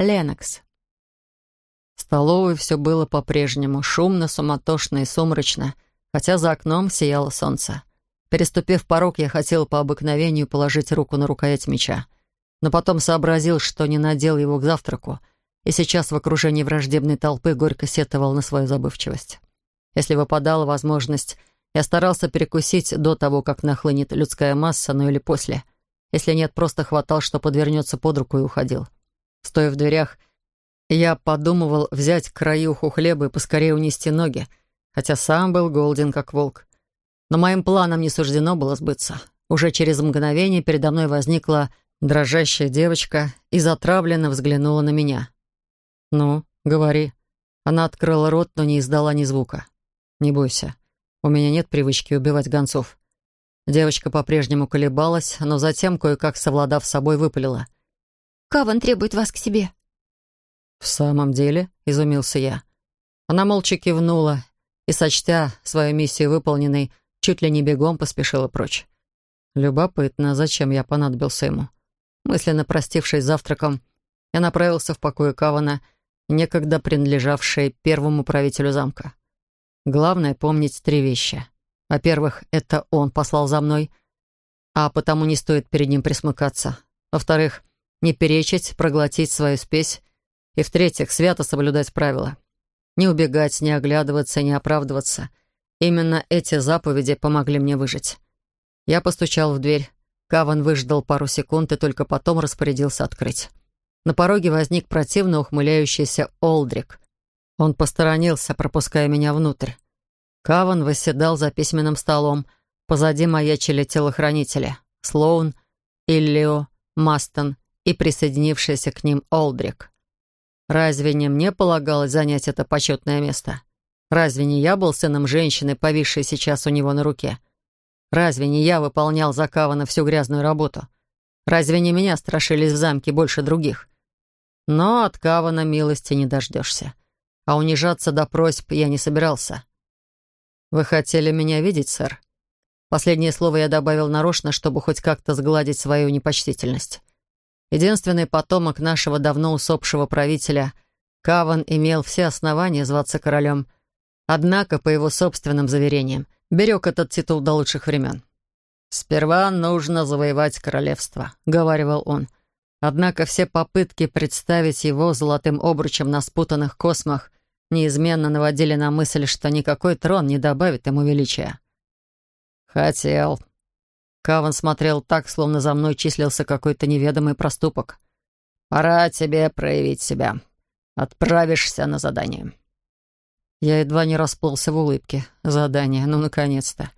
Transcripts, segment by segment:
Ленокс. В столовой все было по-прежнему, шумно, суматошно и сумрачно, хотя за окном сияло солнце. Переступив порог, я хотел по обыкновению положить руку на рукоять меча, но потом сообразил, что не надел его к завтраку, и сейчас в окружении враждебной толпы горько сетовал на свою забывчивость. Если выпадала возможность, я старался перекусить до того, как нахлынет людская масса, ну или после. Если нет, просто хватал, что подвернется под руку и уходил. Стоя в дверях, я подумывал взять краюху хлеба и поскорее унести ноги, хотя сам был голоден, как волк. Но моим планам не суждено было сбыться. Уже через мгновение передо мной возникла дрожащая девочка и затравленно взглянула на меня. «Ну, говори». Она открыла рот, но не издала ни звука. «Не бойся. У меня нет привычки убивать гонцов». Девочка по-прежнему колебалась, но затем, кое-как совладав с собой, выпалила. «Каван требует вас к себе». «В самом деле?» — изумился я. Она молча кивнула и, сочтя свою миссию выполненной, чуть ли не бегом поспешила прочь. Любопытно, зачем я понадобился ему. Мысленно простившись завтраком, я направился в покое Кавана, некогда принадлежавший первому правителю замка. Главное — помнить три вещи. Во-первых, это он послал за мной, а потому не стоит перед ним присмыкаться. Во-вторых, не перечить, проглотить свою спесь. И в-третьих, свято соблюдать правила. Не убегать, не оглядываться, не оправдываться — Именно эти заповеди помогли мне выжить. Я постучал в дверь. Каван выждал пару секунд и только потом распорядился открыть. На пороге возник противно ухмыляющийся Олдрик. Он посторонился, пропуская меня внутрь. Каван восседал за письменным столом. Позади маячили телохранители. Слоун, Иллио, Мастон и присоединившийся к ним Олдрик. Разве не мне полагалось занять это почетное место? Разве не я был сыном женщины, повисшей сейчас у него на руке? Разве не я выполнял за Кавана всю грязную работу? Разве не меня страшились в замке больше других? Но от Кавана милости не дождешься. А унижаться до просьб я не собирался. «Вы хотели меня видеть, сэр?» Последнее слово я добавил нарочно, чтобы хоть как-то сгладить свою непочтительность. Единственный потомок нашего давно усопшего правителя, Каван имел все основания зваться королем — Однако, по его собственным заверениям, берег этот титул до лучших времен. «Сперва нужно завоевать королевство», — говаривал он. Однако все попытки представить его золотым обручем на спутанных космах неизменно наводили на мысль, что никакой трон не добавит ему величия. «Хотел». Каван смотрел так, словно за мной числился какой-то неведомый проступок. «Пора тебе проявить себя. Отправишься на задание». Я едва не расплылся в улыбке. Задание, ну, наконец-то.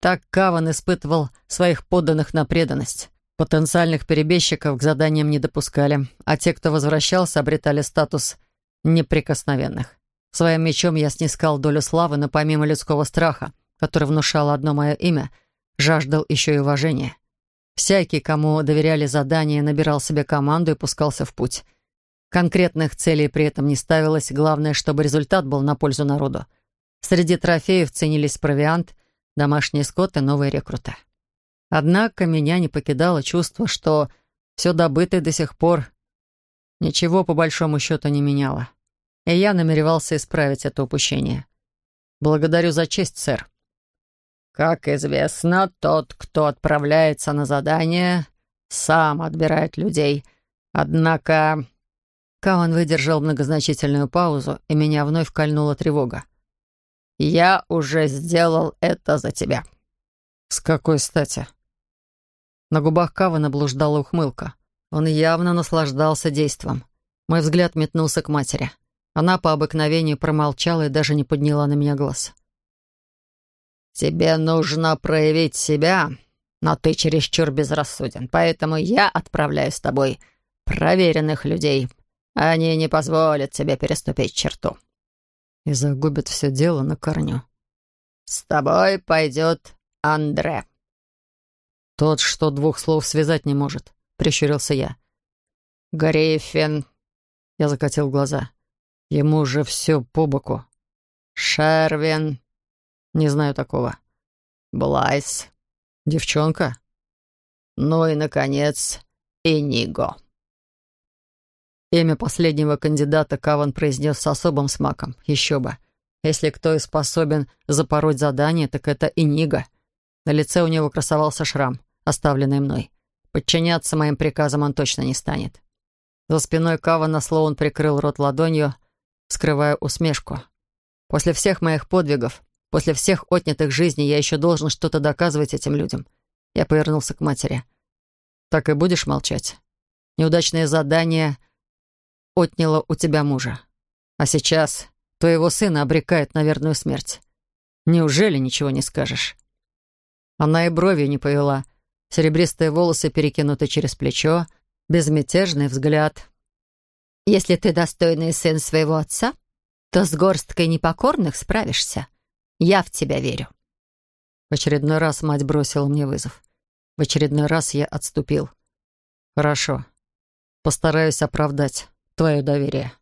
Так Каван испытывал своих подданных на преданность. Потенциальных перебежчиков к заданиям не допускали, а те, кто возвращался, обретали статус неприкосновенных. Своим мечом я снискал долю славы, но помимо людского страха, который внушало одно мое имя, жаждал еще и уважения. Всякий, кому доверяли задание, набирал себе команду и пускался в путь. Конкретных целей при этом не ставилось, главное, чтобы результат был на пользу народу. Среди трофеев ценились провиант, домашние скот и новые рекруты. Однако меня не покидало чувство, что все добытое до сих пор ничего по большому счету не меняло. И я намеревался исправить это упущение. Благодарю за честь, сэр. Как известно, тот, кто отправляется на задание, сам отбирает людей. Однако Каун выдержал многозначительную паузу, и меня вновь кольнула тревога. «Я уже сделал это за тебя». «С какой стати?» На губах Кавана блуждала ухмылка. Он явно наслаждался действом. Мой взгляд метнулся к матери. Она по обыкновению промолчала и даже не подняла на меня глаз. «Тебе нужно проявить себя, но ты чересчур безрассуден, поэтому я отправляю с тобой проверенных людей, они не позволят тебе переступить черту. И загубят все дело на корню. С тобой пойдет Андре. Тот, что двух слов связать не может, прищурился я. Гриффин. Я закатил глаза. Ему же все по боку. Шервин. Не знаю такого. Блайс. Девчонка. Ну и, наконец, Иниго. Имя последнего кандидата Каван произнес с особым смаком. Еще бы. Если кто и способен запороть задание, так это Инига. На лице у него красовался шрам, оставленный мной. Подчиняться моим приказам он точно не станет. За спиной Кавана Слоун прикрыл рот ладонью, скрывая усмешку. После всех моих подвигов, после всех отнятых жизней я еще должен что-то доказывать этим людям. Я повернулся к матери. «Так и будешь молчать? Неудачное задание отняло у тебя мужа. А сейчас твоего сына обрекает на верную смерть. Неужели ничего не скажешь?» Она и бровью не повела. Серебристые волосы перекинуты через плечо, безмятежный взгляд. «Если ты достойный сын своего отца, то с горсткой непокорных справишься. Я в тебя верю». В очередной раз мать бросила мне вызов. В очередной раз я отступил. «Хорошо. Постараюсь оправдать твое доверие».